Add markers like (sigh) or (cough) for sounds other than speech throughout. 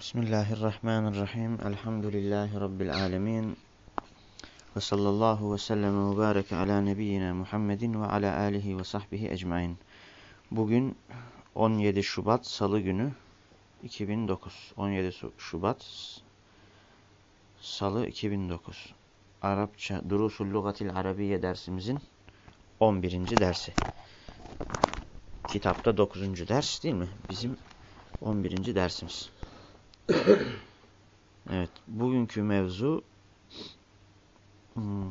Bismillahirrahmanirrahim. Elhamdülillahi Rabbil alemin. Ve sallallahu ve sellem ve ala nebiyyina Muhammedin ve ala alihi ve sahbihi ecmain. Bugün 17 Şubat Salı günü 2009. 17 Şubat Salı 2009. Arapça Durusul Lugatil Arabiye dersimizin 11. dersi. Kitapta 9. ders değil mi? Bizim 11. dersimiz. (coughs) evet, bugünkü mevzu hmm,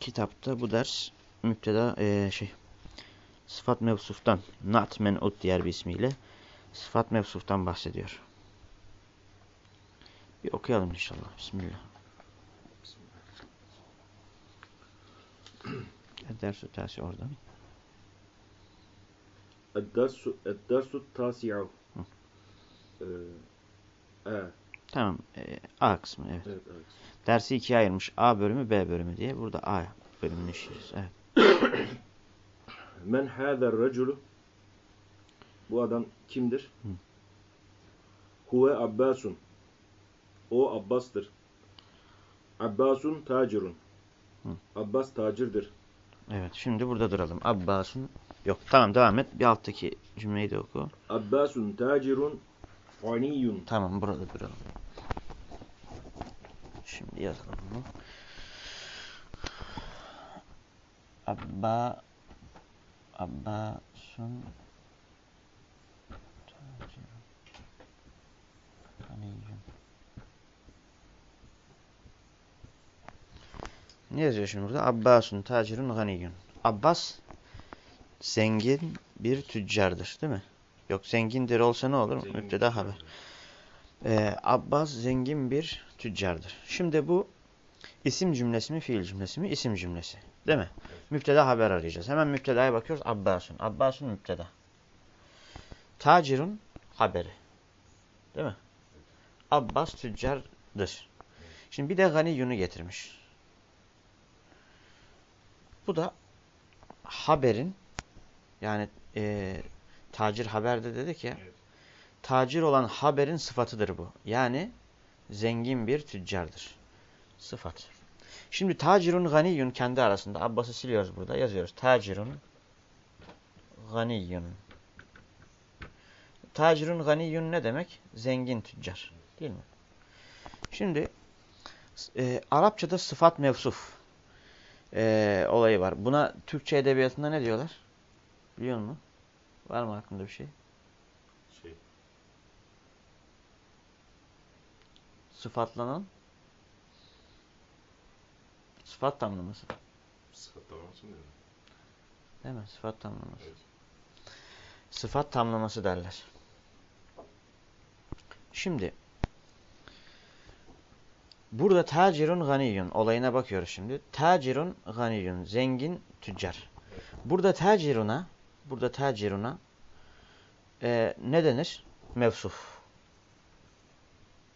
kitapta bu ders müpteda e, şey sıfat mevsuftan nat men'ut diğer bir ismiyle sıfat mevsuftan bahsediyor. Bir okuyalım inşallah. Bismillah. (coughs) Dersu tasi orada mı? Dersu tasi'u. E. Tamam. E, A kısmı evet. evet, evet. Dersi ikiye ayırmış. A bölümü B bölümü diye. Burada A bölümünü işleyeceğiz. Evet. (coughs) Men hâzer raculu Bu adam kimdir? Hı. Huve Abbasun O Abbas'tır. Abbasun tacirun. Hı. Abbas tacirdir. Evet şimdi burada duralım. Abbasun yok tamam devam et. Bir alttaki cümleyi de oku. Abbasun tacirun Ganiyun. Tamam burada duralım. Şimdi yazalım bunu. Abba Abbasun Ganiyun. Ne yazıyor şimdi burada? Abbasun tacirun ganiyun. Abbas zengin bir tüccardır değil mi? Yok zengindir olsa ne olur? Zengin Müpteda haber. Ee, Abbas zengin bir tüccardır. Şimdi bu isim cümlesi mi fiil cümlesi mi? İsim cümlesi. Değil mi? Evet. Müpteda haber arayacağız. Hemen müptedaya bakıyoruz. Abbasun. Abbasun müpteda. Tacirun haberi. Değil mi? Abbas tüccardır. Şimdi bir de ganiyunu getirmiş. Bu da haberin yani e, Tacir haberde dedik ya. Evet. Tacir olan haberin sıfatıdır bu. Yani zengin bir tüccardır. Sıfat. Şimdi tacirun ganiyun kendi arasında. Abbas'ı siliyoruz burada. Yazıyoruz. Tacirun ganiyun. Tacirun ganiyun ne demek? Zengin tüccar. Değil mi? Şimdi e, Arapçada sıfat mevsuf e, olayı var. Buna Türkçe edebiyatında ne diyorlar? Biliyor musun? Var mı aklında bir şey? Şey. Sıfatlanan sıfat tamlaması. Sıfat tamlaması mı diyor? Değil mi? Sıfat tamlaması. Evet. Sıfat tamlaması derler. Şimdi burada tacirun ganiyun olayına bakıyoruz şimdi. Tacirun ganiyun zengin tüccar. Burada taciruna burada taciruna e, ne denir? Mevsuf.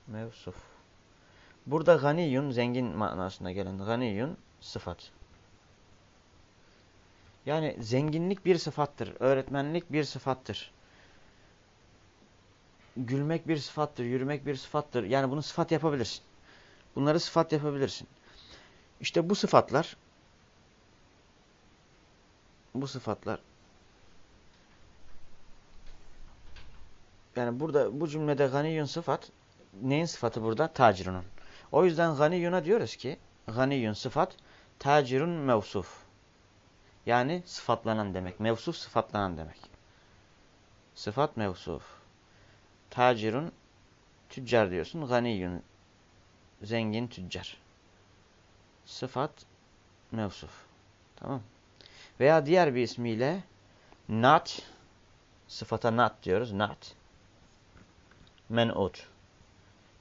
Mevsuf. Burada ganiyun zengin manasına gelen ganiyun sıfat. Yani zenginlik bir sıfattır. Öğretmenlik bir sıfattır. Gülmek bir sıfattır. Yürümek bir sıfattır. Yani bunu sıfat yapabilirsin. Bunları sıfat yapabilirsin. İşte bu sıfatlar bu sıfatlar yani burada bu cümlede ganiyun sıfat neyin sıfatı burada? Tacirunun. O yüzden ganiyuna diyoruz ki ganiyun sıfat tacirun mevsuf. Yani sıfatlanan demek. Mevsuf sıfatlanan demek. Sıfat mevsuf. Tacirun tüccar diyorsun. Ganiyun zengin tüccar. Sıfat mevsuf. Tamam. Veya diğer bir ismiyle nat sıfata nat diyoruz. Nat men'ut.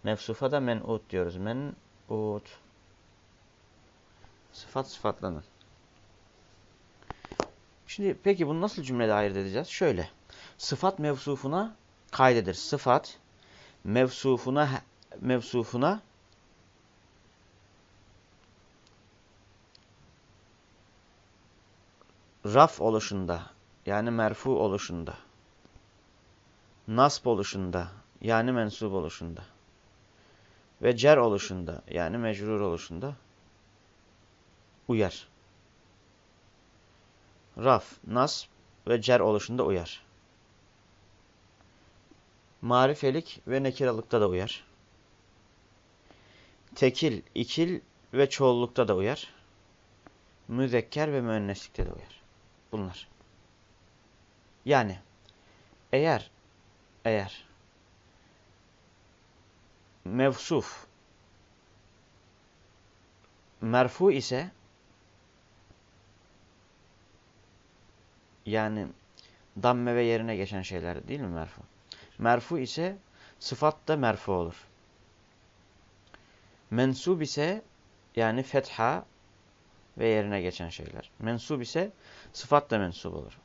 Mevsufa da men'ut diyoruz. Men'ut. Sıfat sıfatlanır. Şimdi peki bunu nasıl cümlede ayırt edeceğiz? Şöyle. Sıfat mevsufuna kaydedir. Sıfat mevsufuna mevsufuna raf oluşunda yani merfu oluşunda nasp oluşunda yani mensup oluşunda. ve cer oluşunda yani mecrur oluşunda uyar. Raf, nasb ve cer oluşunda uyar. Marifelik ve nekiralıkta da uyar. Tekil, ikil ve çoğullukta da uyar. Müzekker ve müenneslikte de uyar. Bunlar. Yani eğer eğer mevsuf merfu ise yani damme ve yerine geçen şeyler değil mi merfu? Merfu ise sıfat da merfu olur. Mensub ise yani fetha ve yerine geçen şeyler. Mensub ise sıfat da mensub olur.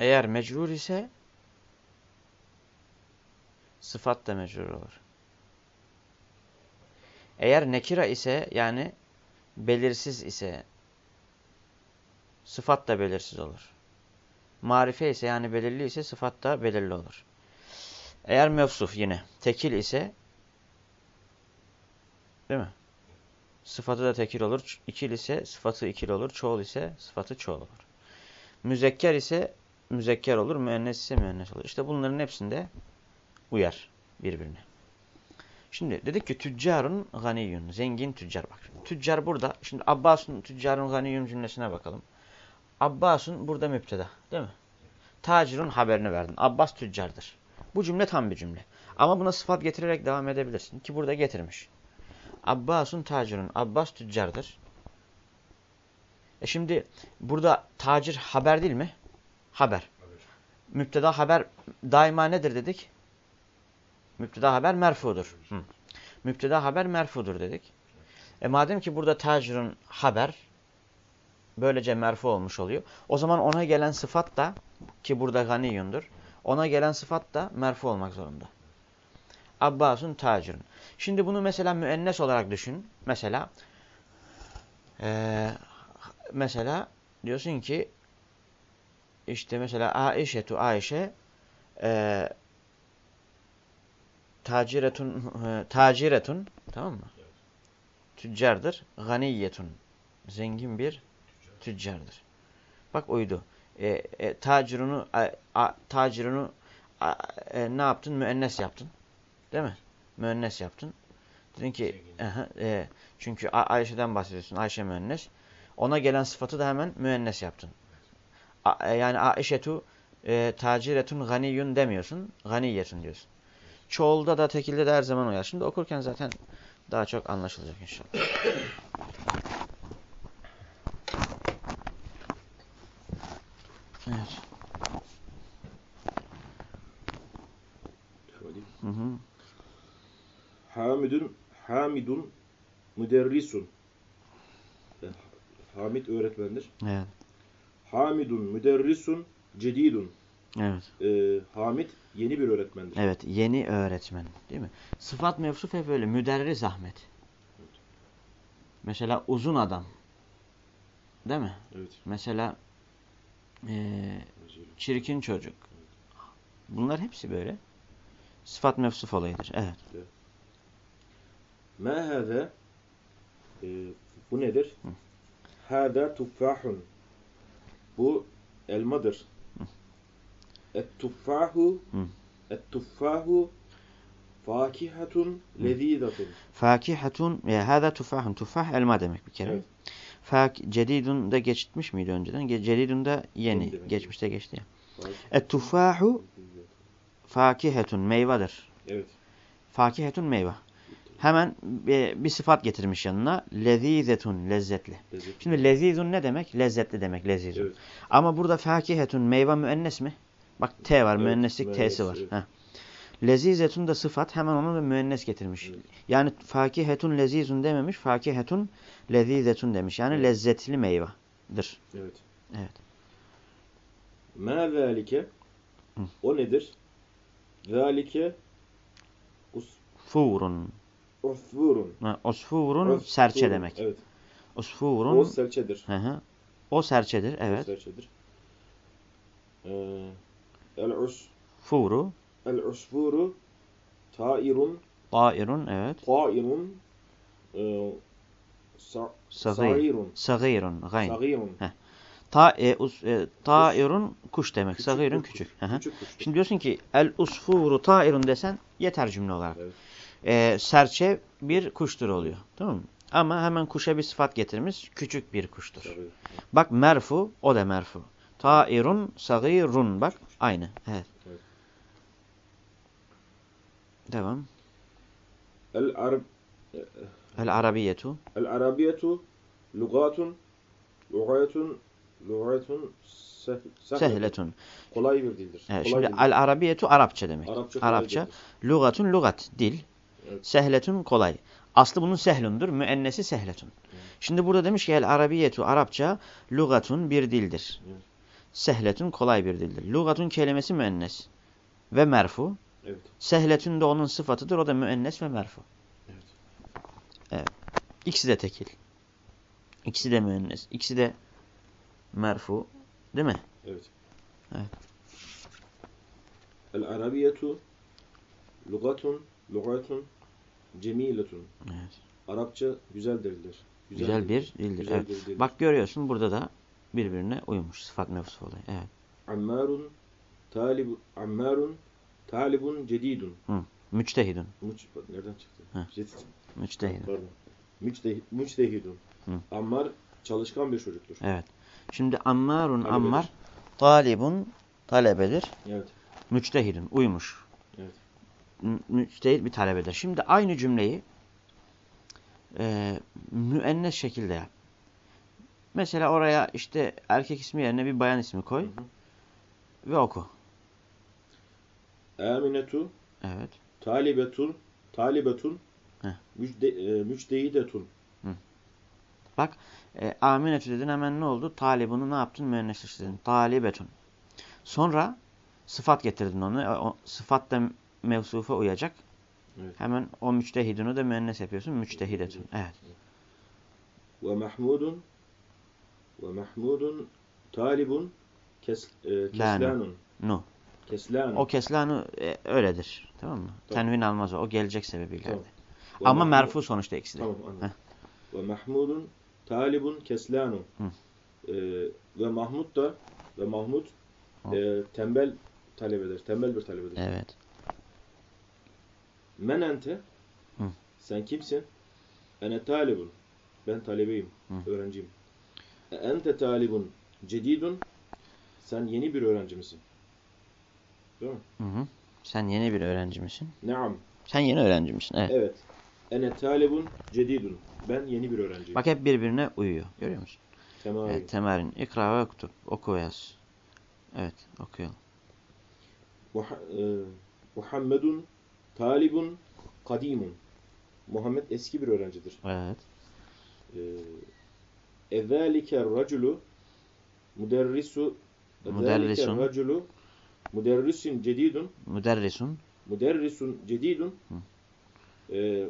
Eğer mecrur ise sıfat da mecrur olur. Eğer nekira ise yani belirsiz ise sıfat da belirsiz olur. Marife ise yani belirli ise sıfat da belirli olur. Eğer mevsuf yine tekil ise değil mi? Sıfatı da tekil olur. İkil ise sıfatı ikil olur. Çoğul ise sıfatı çoğul olur. Müzekker ise müzekker olur. Müennes ise müennes olur. İşte bunların hepsinde uyar birbirine. Şimdi dedik ki tüccarun ganiyyun. Zengin tüccar bak. Tüccar burada. Şimdi Abbas'ın tüccarun ganiyyun cümlesine bakalım. Abbas'ın burada müpteda değil mi? Tacirun haberini verdin. Abbas tüccardır. Bu cümle tam bir cümle. Ama buna sıfat getirerek devam edebilirsin. Ki burada getirmiş. Abbas'un tacirun. Abbas tüccardır. E şimdi burada tacir haber değil mi? Haber. Haber. Müpteda haber daima nedir dedik? Müpteda haber merfudur. Hı. Müpteda haber merfudur dedik. E madem ki burada tacirun haber böylece merfu olmuş oluyor. O zaman ona gelen sıfat da ki burada ganiyundur. Ona gelen sıfat da merfu olmak zorunda. Abbasun tacirun. Şimdi bunu mesela müennes olarak düşün. Mesela ee, mesela diyorsun ki işte mesela Aişe tu Ayşe e, taciretun e, taciretun tamam mı? Tüccardır. Ganiyetun. Zengin bir tüccardır. Bak uydu. E, e, tacirunu a, a, tacirunu a, e, ne yaptın? Müennes yaptın. Değil mi? Müennes yaptın. Dedin ki aha, e, çünkü A Ayşe'den bahsediyorsun. Ayşe müennes. Ona gelen sıfatı da hemen müennes yaptın. A, e, yani Aişetu e, taciretun ganiyun demiyorsun. Ganiyetun diyorsun. Çoğulda da tekilde de her zaman uyar. Şimdi okurken zaten daha çok anlaşılacak inşallah. Evet. Hı hı. Hamidun Hamidun müderrisun. Hamid öğretmendir. Evet. Hamidun müderrisun cedidun. Evet. E, Hamid yeni bir öğretmendir. Evet. Yeni öğretmen. Değil mi? Sıfat mevsuf hep öyle. Müderris Ahmet. Mesela uzun adam. Değil mi? Evet. Mesela eee, çirkin çocuk. Bunlar hepsi böyle. Sıfat mevsuf olayıdır. Evet. Ma hâzâ e, bu nedir? Hâzâ tuffâhun. Bu elmadır. Et tuffâhu Hı. et tuffâhu fâkihatun lezîdatun. Fakihatun ya hâzâ tufahun. Tufah elma demek bir kere. Evet. Fak cedidun da geçmiş miydi önceden? Cedidun da yeni. Demek. Geçmişte geçti ya. Et tufahu fakihetun meyvedir. Evet. Fakihetun meyve. Hemen bir, bir sıfat getirmiş yanına. Lezizetun lezzetli. Lezzet. Şimdi lezizun ne demek? Lezzetli demek lezizun. Evet. Ama burada fakihetun meyve müennes mi? Bak T var Evet, müenneslik T'si var. Heh. Lezizetun da sıfat hemen onu da müennes getirmiş. Evet. Yani fakihetun lezizun dememiş. Fakihetun lezizetun demiş. Yani Evet. lezzetli meyvedir. Evet. Evet. Ma zâlike o nedir? Zâlike Furun. usfurun. Ha, Osfurun Usfurun. serçe demek. Evet. Osfurun. O serçedir. Hı hı. O serçedir. O Evet. serçedir. Ee, el us Furu. el usfuru tairun Tairun evet. Tairun e, sa- Sagir. Sagirun. Sagirun. Gayn. Sagirun. Ta, e, us, e, tairun kuş demek. Sagirun kuş, küçük. Hı hı. Küçük kuş. Şimdi diyorsun ki el usfuru tairun desen yeter cümle olarak. Evet. E, serçe bir kuştur oluyor. Tamam mı? Ama hemen kuşa bir sıfat getirmiş. Küçük bir kuştur. Bak merfu o da merfu. Tairun sagirun bak aynı. Evet. Evet. Devam. El Arab El arabiyetu. El Arabiyetu lugatun lugatun lugatun seh- sehletun. Kolay bir dildir. Evet, Kolay şimdi el arabiyetu Arapça demek. Arapça Arapça. Lugatun lugat dil. Evet. Sehletun kolay. Aslı bunun sehlundur. Müennesi sehletun. Şimdi burada demiş ki el arabiyetu Arapça lugatun bir dildir. Evet. Sehletun kolay bir dildir. Lugatun kelimesi müennes ve merfu. Evet. Sehletun da onun sıfatıdır. O da müennes ve merfu. Evet. İkisi de tekil. İkisi de müennes. İkisi de merfu. Değil mi? Evet. Evet. El Arabiyetu lugatun lugatun cemiletun. Evet. Arapça güzel dildir. Güzel, bir dildir. Güzel evet. bir dildir. Bak görüyorsun burada da birbirine uymuş sıfat mevsuf olayı. Evet. Ammarun talib Ammarun talibun cedidun. Müçtehidun. Muç, bak nereden çıktı? Heh. Cedid. Müçtehidun. Pardon. Müçtehid, müçtehidun. Hı. Ammar çalışkan bir çocuktur. Evet. Şimdi ammarun Talebedir. ammar talibun talebedir. Evet. Müçtehidun uymuş. Evet. Mü- Müçtehid bir talebedir. Şimdi aynı cümleyi e, müennes şekilde yap. Mesela oraya işte erkek ismi yerine bir bayan ismi koy Hı hı. ve oku. Aminetu Evet. talibetun talibetun müjde, e. Bak e, aminetü dedin hemen ne oldu? Talibunu ne yaptın? Müennesleştirdin. Talibetun. Sonra sıfat getirdin onu. O, o sıfat da mevsufa uyacak. Evet. Hemen o müçtehidunu da müennes yapıyorsun. Müçtehidetun. Evet. Ve mahmudun ve mahmudun talibun kes, e, keslanun. Nu. Keslanun. O keslanu e, öyledir. Tamam mı? Tamam. Tenvin almaz o. O gelecek sebebiyle. Tamam. Ve Ama mahmud- merfu sonuçta ikisi de. Tamam anladım. Ve mahmudun talibun keslanun. Hı. E, ve Mahmud da ve Mahmud Hı. e, tembel talebedir. Tembel bir talebedir. Evet. Men ente Hı. sen kimsin? Ene talibun. Ben talebeyim. Hı. Öğrenciyim. Ente talibun cedidun. Sen yeni bir öğrenci misin? Değil mi? Hı hı. Sen yeni bir öğrenci misin? Naam. Sen yeni öğrenci misin? Evet. Evet. Ene talibun cedidun. Ben yeni bir öğrenciyim. Bak hep birbirine uyuyor. Görüyor musun? Temari. Evet, temerin. İkra ve okutub. Oku ve yaz. Evet, okuyalım. E, Muhammedun talibun kadimun. Muhammed eski bir öğrencidir. Evet. E, Ezalike raculu müderrisu Müderrisun. Ezalike raculu müderrisun cedidun Müderrisun. müderrisun cedidun Hı. E,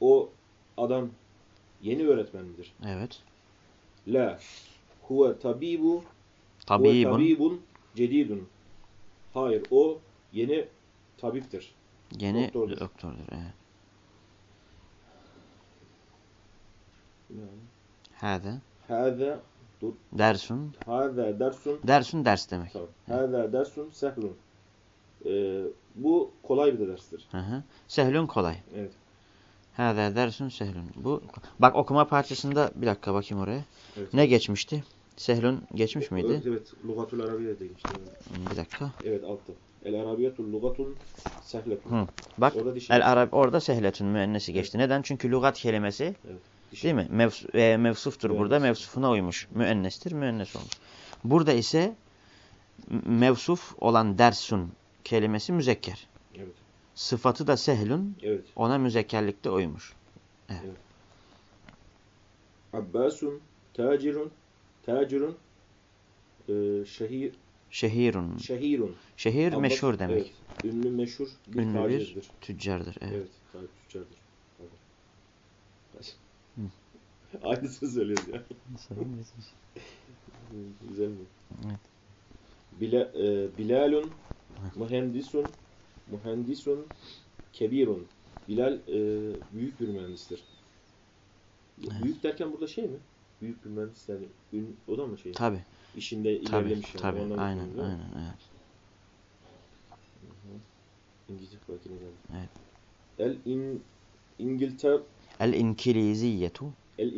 o adam yeni öğretmen midir? Evet. La huve tabibu huve Tabibun. tabibun cedidun. Hayır o yeni tabiptir. Yeni doktordur. doktordur. Evet. Hâde. Hâze Dersun. hâze dersun Dersun ders demek. Tamam. Hâzâ dersun sehlun. Ee, bu kolay bir derstir. Hı hı. Sehlun kolay. Evet. Hâde dersun sehlun. Bu bak okuma parçasında bir dakika bakayım oraya. Evet. Ne geçmişti? Sehlun geçmiş miydi? Evet, evet. Lugatul Arabiye de geçti. Bir dakika. Evet altta. El Arabiyetul lugatun sehletun. Hı. Bak Orada el Arab orada sehletun müennesi geçti. Neden? Çünkü lügat kelimesi Dişi. Değil mi? Mevs e, mevsuftur Müennes. burada. Mevsufuna uymuş. Müennestir. Müennes olmuş. Burada ise mevsuf olan dersun kelimesi müzekker. Evet. Sıfatı da sehlun Evet. ona müzekkerlikte uymuş. Abbasun tacirun tacirun e, şehir Şehirun. şehirun. Şehir Abbas- meşhur demek. Evet. Ünlü meşhur bir Ünlü bir tacirdir. tüccardır. Evet. Evet. Tacir tüccardır. Aynısını söylüyoruz ya. Güzel mi? Evet. Bila, e, Bilalun mühendisun mühendisun kebirun. Bilal e, büyük bir mühendistir. Büyük derken burada şey mi? Büyük bir mühendis yani ün, o da mı şey? Tabi. İşinde ilerlemiş yani. Tabi. O anlamda Aynen. kullanılıyor. Aynen. Evet. İngilizce bakayım. Evet. El in, İngiltere El inkiliziyetu. El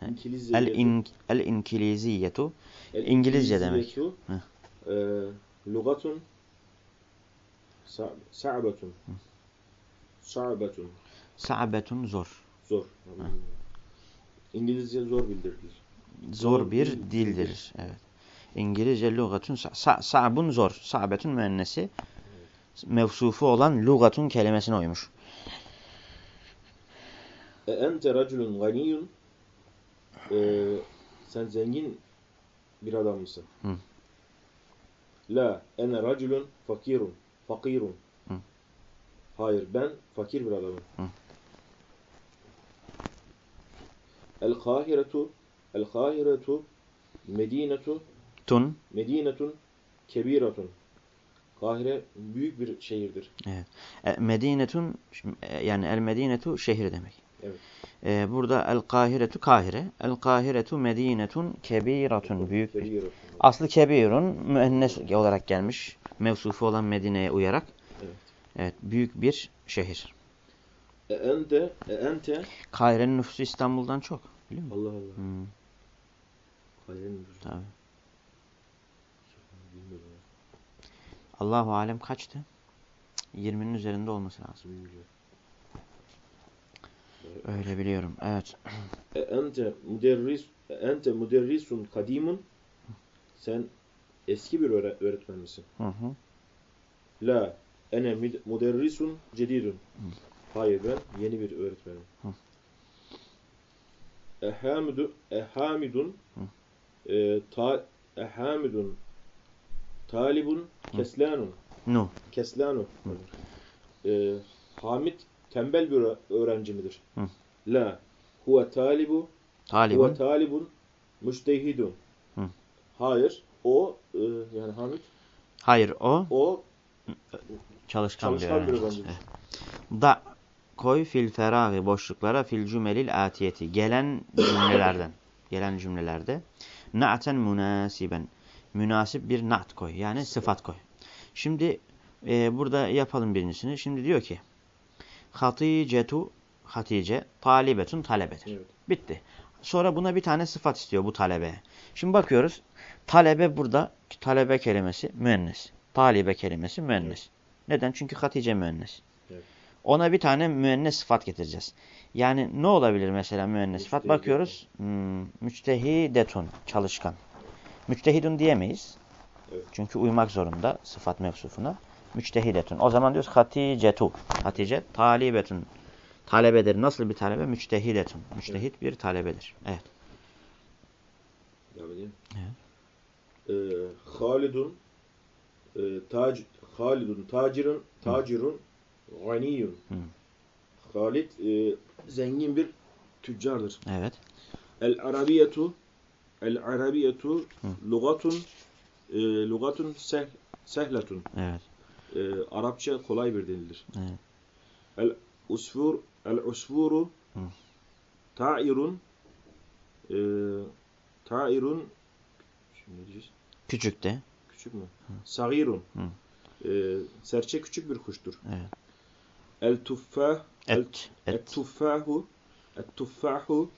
He. İngiliziyetu El in el inkiliziyetu. İngilizce demek. İngiliziyetu, Heh. e, lugatun sa- sa'betun sa'betun Sa'betun zor. zor. İngilizce zor bildirilir. Zor bir dildir. Evet. İngilizce lugatun sa- sa- sa'bun zor. Sa'betun müennesi. Mevsufu olan lugatun kelimesine uymuş. E ente raculun ganiyun e, sen zengin bir adam mısın? Hı. La ene raculun fakirun fakirun Hı. Hayır ben fakir bir adamım. Hı. El Kahiretu El Kahiretu Medinetu Tun. Medinetun kebiratun Kahire büyük bir şehirdir. E, Medinetun e, yani el medinetu şehir demek. Evet. E, burada el kahiretu kahire. El kahiretu medinetun kebiratun büyük bir. Aslı kebirun müennes olarak gelmiş. Mevsufu olan Medine'ye uyarak. Evet. Evet büyük bir şehir. E ente e ente Kahire'nin nüfusu İstanbul'dan çok. Biliyor musun? Allah Allah. Hmm, Kahire'nin nüfusu. tabii. Allahu alem kaçtı? Cık, 20'nin üzerinde olması lazım. Bilmiyorum. Öyle biliyorum. Evet. E ente müderris ente müderrisun kadimun sen eski bir öğre- öğretmen misin? Hı hı. La ene müd- müderrisun cedidun. Hayır ben yeni bir öğretmenim. Hı. Ehamidu ehamidun e, ta ehamidun talibun keslanun Nu. keslanu. E, Hamid tembel bir öğ- öğrenci midir? Hı. La huve talibu Huve Talibun. talibun müştehidun. Hı. Hayır. O e, yani Hamid Hayır o o çalışkan, çalışkan bir öğrenci. Evet. Da koy fil feragi boşluklara fil cümelil atiyeti. Gelen cümlelerden. (coughs) gelen cümlelerde. Na'ten münasiben. Münasip bir na'at koy. Yani sıfat koy. Şimdi e, burada yapalım birincisini. Şimdi diyor ki Haticetu Hatice talibetun talebedir. Evet. Bitti. Sonra buna bir tane sıfat istiyor bu talebeye. Şimdi bakıyoruz. Talebe burada talebe kelimesi müennes. Talibe kelimesi müennes. Neden? Çünkü Hatice müennes. Evet. Ona bir tane müennes sıfat getireceğiz. Yani ne olabilir mesela müennes sıfat? Bakıyoruz. Hmm, müçtehidetun çalışkan. Müçtehidun diyemeyiz. Evet. Çünkü uymak zorunda sıfat mevsufuna. Müçtehidetun. O zaman diyoruz Haticetu. Hatice talibetun. Talebedir. Nasıl bir talebe? Müçtehidetun. Müçtehit bir talebedir. Evet. Devam edeyim. Evet. E, Halidun e, tac Halidun tacirun tacirun ganiyun. Halid e, zengin bir tüccardır. Evet. El arabiyetu el arabiyetu lugatun e, lugatun seh, sehletun. Evet. E, Arapça kolay bir dildir. Evet. El usfur el usfuru ta'irun e, ta'irun şimdi ne diyeceğiz? Küçük de. Küçük mü? Sagirun. E, serçe küçük bir kuştur. Evet. El tuffah el, el tuffahu el tuffahu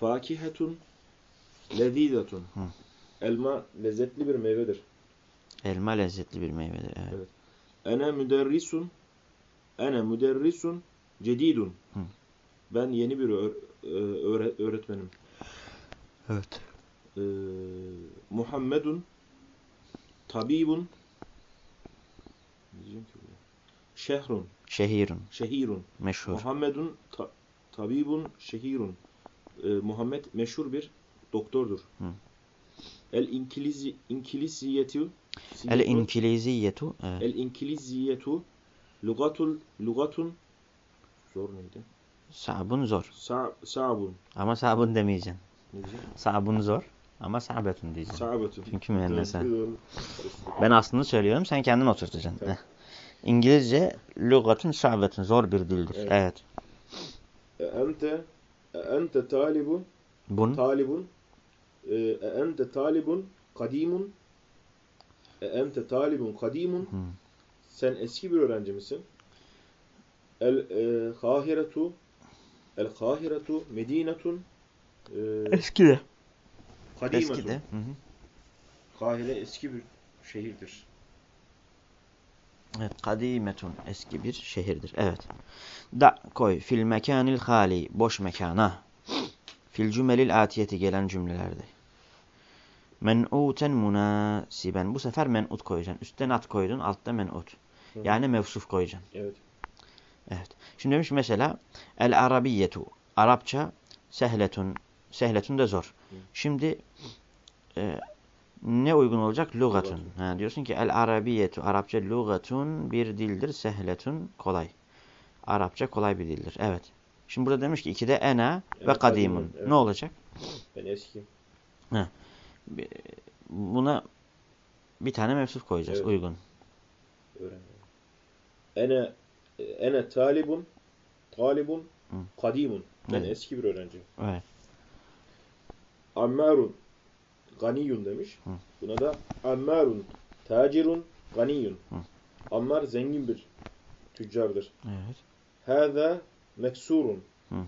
fakihetun lezizetun. Hı. Elma lezzetli bir meyvedir. Elma lezzetli bir meyvedir. Evet. Evet. Ene müderrisun ene müderrisun cedidun. Hı. Ben yeni bir öğ- öğre- öğretmenim. Evet. Ee, Muhammedun tabibun? Şehrun, Şehirun. şehirun. Meşhur. Muhammedun ta- tabibun şehirun. Ee, Muhammed meşhur bir doktordur. Hı. El İnkilizi İnkiliziyetu El inkiliziyetu. Evet. El İnkiliziyetu lugatul lugatun zor neydi? Sabun zor. Sa sabun. Ama sabun demeyeceksin. Sabun zor. Ama sabetun diyeceksin. Sabetun. Çünkü. Doğru. Ben aslında söylüyorum sen kendin oturtacaksın. Heh. İngilizce lügatun sa'betun. Zor bir dildir. Evet. Evet. E ente e ente talibun Bun. talibun e ente talibun kadimun e ente talibun kadimun sen eski bir öğrenci misin? El e, kahiretu el kahiretu medinetun e, Eski de. kadimetun. Eski de. Hı hı. Kahire eski bir şehirdir. Evet, kadimetun eski bir şehirdir. Evet. Da koy fil mekanil hali boş mekana. Fil cümelil atiyeti gelen cümlelerde. Men'uten munasiben. Bu sefer men'ut koyacaksın. Üstten at koydun, altta men'ut. Yani mevsuf koyacaksın. Evet. Evet. Şimdi demiş mesela el arabiyyetu. Arapça sehletun. Sehletun da zor. Hı. Şimdi e, ne uygun olacak? Lugatun. Lugatun. Ha, diyorsun ki el arabiyyetu. Arapça lugatun bir dildir. Sehletun kolay. Arapça kolay bir dildir. Evet. Şimdi burada demiş ki ikide ena ve Evet, kadimun. kadimun, evet. Ne olacak? Ben eski. Buna bir tane mevsuf koyacağız. Evet. Uygun. öğrendim. Ene ene talibun talibun Hı. kadimun. Ben Evet. eski bir öğrenciyim. Evet. Ammarun ganiyun demiş. Hı. Buna da ammarun tacirun ganiyun. Hı. Ammar zengin bir tüccardır. Evet. Hâzâ meksurun. Hı.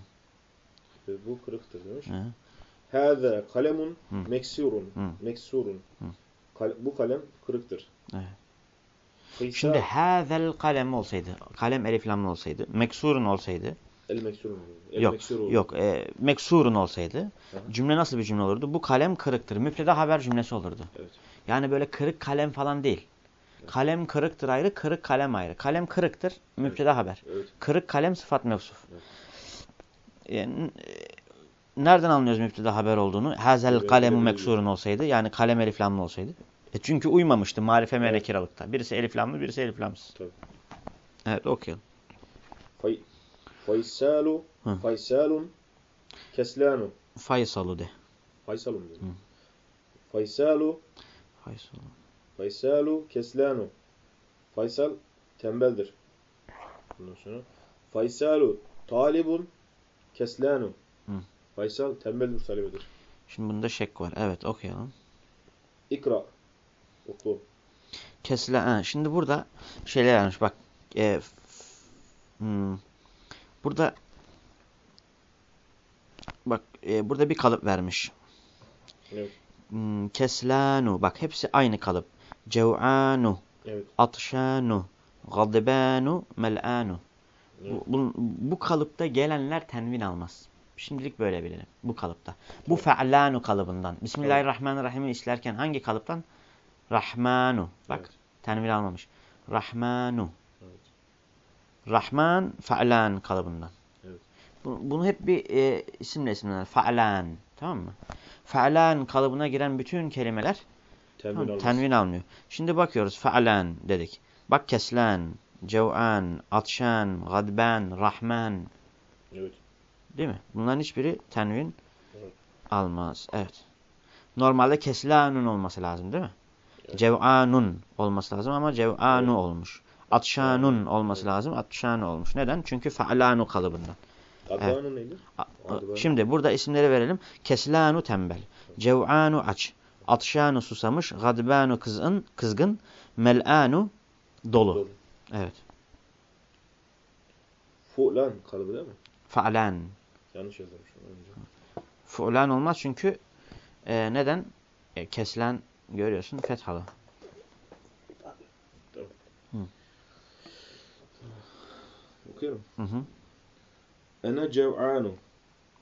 Bu kırıktır demiş. Hı. Hâzâ kalemun meksurun. Meksurun. Bu kalem kırıktır. Evet. Kıysa Şimdi hazel kalem olsaydı, kalem elif lamlı olsaydı, meksurun olsaydı, el meksurun. El Yok, meksur yok, e, meksurun olsaydı, Aha. cümle nasıl bir cümle olurdu? Bu kalem kırıktır. Müpteda haber cümlesi olurdu. Evet. Yani böyle kırık kalem falan değil. Kalem kırıktır ayrı, kırık kalem ayrı. Kalem kırıktır, müpteda haber. Evet. Kırık kalem sıfat mevsuf. Evet. Yani, e, nereden anlıyoruz müpteda haber olduğunu? Hazel kalemu meksurun olsaydı, yani kalem elif lamlı olsaydı. E çünkü uymamıştı marife Evet. menekiralıkta. Birisi elif lamlı, birisi elif lamsız. Tabii. Evet, okuyalım. Fay, Faysalu, Hı. Faysalun, Keslanu. Faysalu de. Faysalun diyor. Hı. Faysalu, Faysalu. Faysalu, Keslanu. Faysal tembeldir. Bundan sonra Faysalu, Talibun, Keslanu. Faysal tembel bir talebedir. Şimdi bunda şek var. Evet, okuyalım. İkra. Oku. Kesle. Ha, şimdi burada şeyler varmış. Bak. E, hmm, burada bak e, burada bir kalıp vermiş. Evet. Hmm, keslanu. Bak hepsi aynı kalıp. Cev'anu. Evet. Atşanu. Gadbanu. Mel'anu. Evet. Bu, bu, bu kalıpta gelenler tenvin almaz. Şimdilik böyle bilelim. Bu kalıpta. Bu fe'lanu kalıbından. Bismillahirrahmanirrahim'i işlerken hangi kalıptan? Rahmanu. Bak Evet. tenvin almamış. Rahmanu. Evet. Rahman fe'lan kalıbından. Evet. Bu- Bunu hep bir e, isimle isimlenir. Fe'lan. Tamam mı? Fe'lan kalıbına giren bütün kelimeler Tenvin tamam, tenvin almıyor. Şimdi bakıyoruz. Fe'lan dedik. Bak keslan, cev'an, atşan, gadban, rahman. Evet. Değil mi? Bunların hiçbiri tenvin Evet. almaz. Evet. Normalde keslanun olması lazım değil mi? Evet. Cev'anun olması lazım ama cev'anu Evet. olmuş. Atşanun olması Evet. lazım. Atşanu olmuş. Neden? Çünkü fe'lanu kalıbından. Advanı neydi? Şimdi burada isimleri verelim. Keslanu tembel. Cev'anu aç. Atşanu susamış. Gadbanu kızgın. kızgın. Mel'anu dolu. Doğru. Evet. Fulan kalıbı değil mi? Fa'lan. Yanlış yazmışım önce. Fu'lan olmaz çünkü e, neden? E, keslen görüyorsun fethalı. Okuyorum. Hı hı. Ene cev'anu.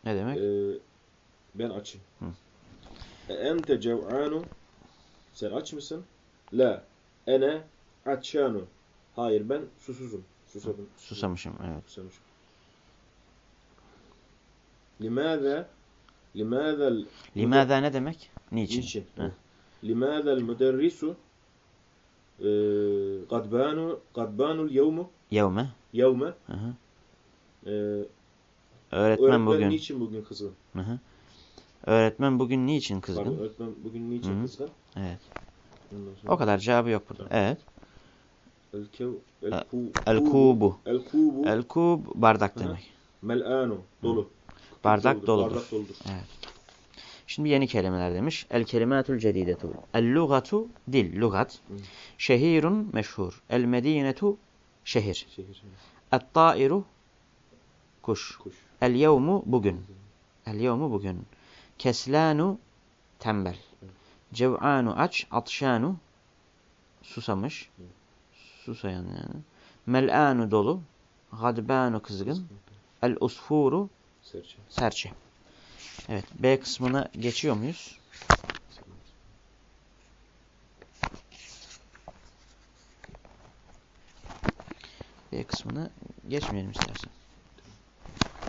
Ne demek? Ee, ben açım. Hı. E ente cev'anu. Sen aç mısın? La. Ene atşanu. Hayır ben susuzum. Susadım. Susamışım. Evet. Susamışım. Limâze Limâzel Limada ne demek? Niçin? Niçin? Limâzel müderrisu e, gadbanu gadbanul yevmu Yevme. yevme e, Öğretmen öğretmen bugün. niçin bugün kızgın? Hı hı. Öğretmen bugün niçin Pardon, kızgın? öğretmen bugün niçin Hı hı. kızgın? Evet. O kadar cevabı yok burada. Tamam. Evet. e, El kev el ku El kubu. El kubu El kub bardak Hı hı. demek. mel'anu dolu. Bardak Doludur. Bardak doludur. Şimdi yeni kelimeler demiş. El kelimatul cedidetu. El lugatu dil, lugat. Şehirun meşhur. El medinetu şehir. Şehir. Et tairu kuş. Kuş. El yevmu bugün. El yevmu bugün. Keslanu tembel. Cev'anu aç. Atşanu susamış. Evet. Susayan yani. Mel'anu dolu. Gadbanu kızgın. El usfuru Serçe. serçe. Evet B kısmına geçiyor muyuz? B kısmına geçmeyelim istersen.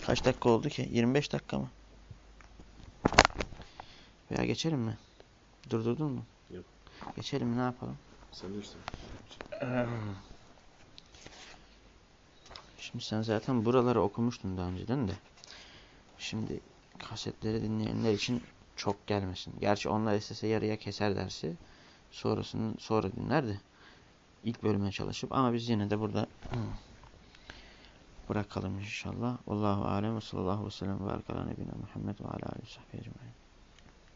Kaç dakika oldu ki? 25 dakika mı? Veya geçelim mi? Durdurdun mu? Yok. Geçelim mi? Ne yapalım? Sen bilirsin. Şimdi sen zaten buraları okumuştun daha önceden de. Şimdi kasetleri dinleyenler için çok gelmesin. Gerçi onlar istese yarıya keser dersi. Sonrasını sonra dinler de. ilk bölüme çalışıp ama biz yine de burada bırakalım inşallah. Allahu alem ve sallallahu aleyhi ve sellem ve ala nebine Muhammed ve ala aleyhi ve sahbihi ecmaîn.